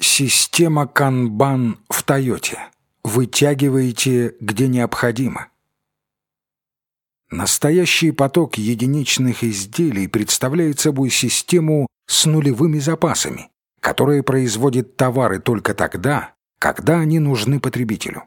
Система канбан в Тойоте. Вытягиваете, где необходимо. Настоящий поток единичных изделий представляет собой систему с нулевыми запасами, которая производит товары только тогда, когда они нужны потребителю.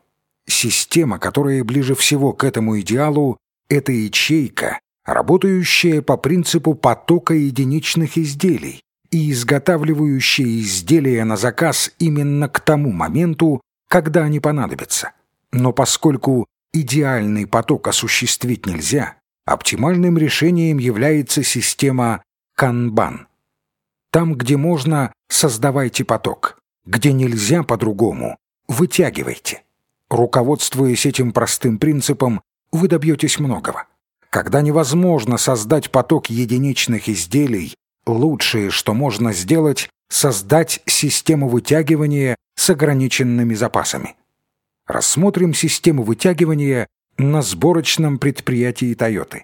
Система, которая ближе всего к этому идеалу, это ячейка, работающая по принципу потока единичных изделий, и изготавливающие изделия на заказ именно к тому моменту, когда они понадобятся. Но поскольку идеальный поток осуществить нельзя, оптимальным решением является система канбан. Там, где можно, создавайте поток. Где нельзя по-другому, вытягивайте. Руководствуясь этим простым принципом, вы добьетесь многого. Когда невозможно создать поток единичных изделий, Лучшее, что можно сделать, создать систему вытягивания с ограниченными запасами. Рассмотрим систему вытягивания на сборочном предприятии Toyota.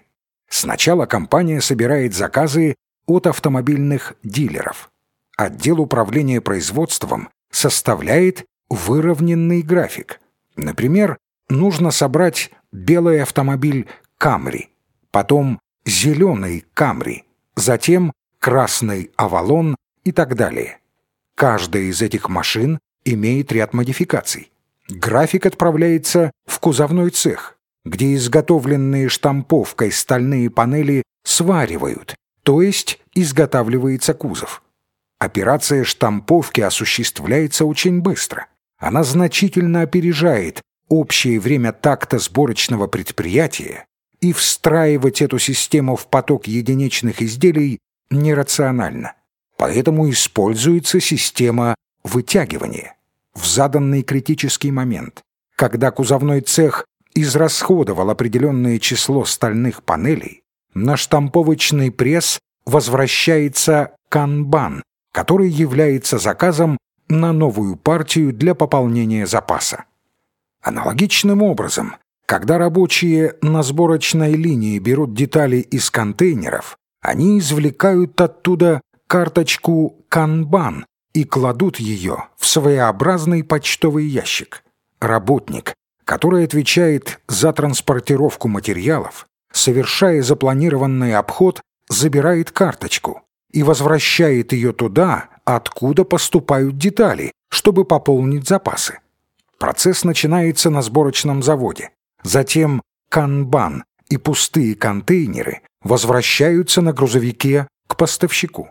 Сначала компания собирает заказы от автомобильных дилеров. Отдел управления производством составляет выровненный график. Например, нужно собрать белый автомобиль Камри, потом зеленый Камри, затем красный «Авалон» и так далее. Каждая из этих машин имеет ряд модификаций. График отправляется в кузовной цех, где изготовленные штамповкой стальные панели сваривают, то есть изготавливается кузов. Операция штамповки осуществляется очень быстро. Она значительно опережает общее время такта сборочного предприятия, и встраивать эту систему в поток единичных изделий нерационально. Поэтому используется система вытягивания. В заданный критический момент, когда кузовной цех израсходовал определенное число стальных панелей, на штамповочный пресс возвращается канбан, который является заказом на новую партию для пополнения запаса. Аналогичным образом, когда рабочие на сборочной линии берут детали из контейнеров, они извлекают оттуда карточку «Канбан» и кладут ее в своеобразный почтовый ящик. Работник, который отвечает за транспортировку материалов, совершая запланированный обход, забирает карточку и возвращает ее туда, откуда поступают детали, чтобы пополнить запасы. Процесс начинается на сборочном заводе. Затем канбан и пустые контейнеры возвращаются на грузовике к поставщику.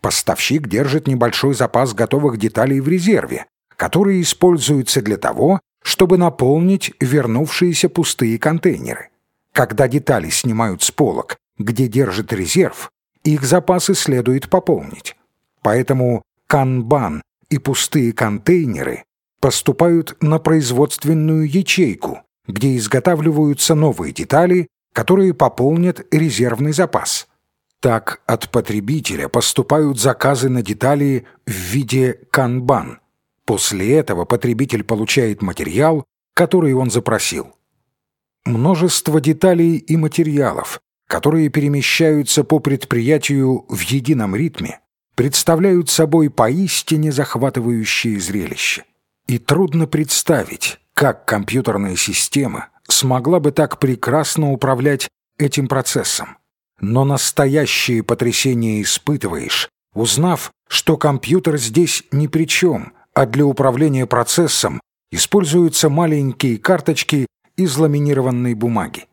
Поставщик держит небольшой запас готовых деталей в резерве, которые используются для того, чтобы наполнить вернувшиеся пустые контейнеры. Когда детали снимают с полок, где держит резерв, их запасы следует пополнить. Поэтому канбан и пустые контейнеры поступают на производственную ячейку, где изготавливаются новые детали которые пополнят резервный запас. Так от потребителя поступают заказы на детали в виде канбан. После этого потребитель получает материал, который он запросил. Множество деталей и материалов, которые перемещаются по предприятию в едином ритме, представляют собой поистине захватывающее зрелище. И трудно представить, как компьютерная система смогла бы так прекрасно управлять этим процессом. Но настоящее потрясение испытываешь, узнав, что компьютер здесь ни при чем, а для управления процессом используются маленькие карточки из ламинированной бумаги.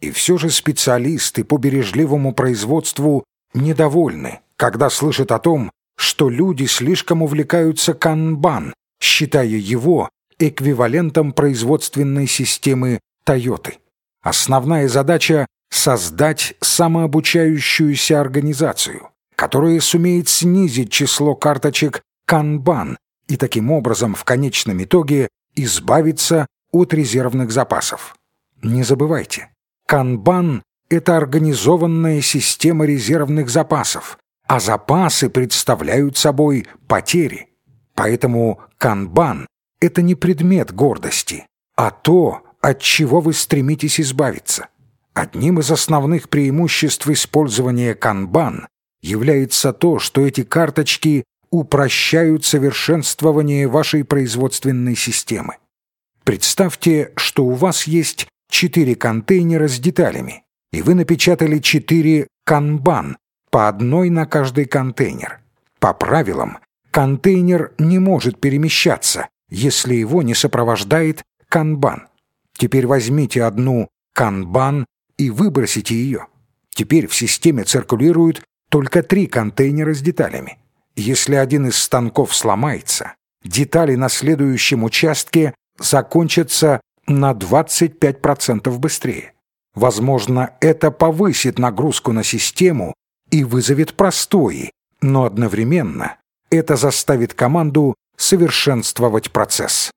И все же специалисты по бережливому производству недовольны, когда слышат о том, что люди слишком увлекаются канбан, считая его эквивалентом производственной системы Toyota. Основная задача — создать самообучающуюся организацию, которая сумеет снизить число карточек Kanban и таким образом в конечном итоге избавиться от резервных запасов. Не забывайте, Kanban — это организованная система резервных запасов, а запасы представляют собой потери. Поэтому Kanban это не предмет гордости, а то, от чего вы стремитесь избавиться. Одним из основных преимуществ использования канбан является то, что эти карточки упрощают совершенствование вашей производственной системы. Представьте, что у вас есть четыре контейнера с деталями, и вы напечатали четыре канбан, по одной на каждый контейнер. По правилам, контейнер не может перемещаться, если его не сопровождает канбан. Теперь возьмите одну канбан и выбросите ее. Теперь в системе циркулируют только три контейнера с деталями. Если один из станков сломается, детали на следующем участке закончатся на 25% быстрее. Возможно, это повысит нагрузку на систему и вызовет простои, но одновременно это заставит команду совершенствовать процесс.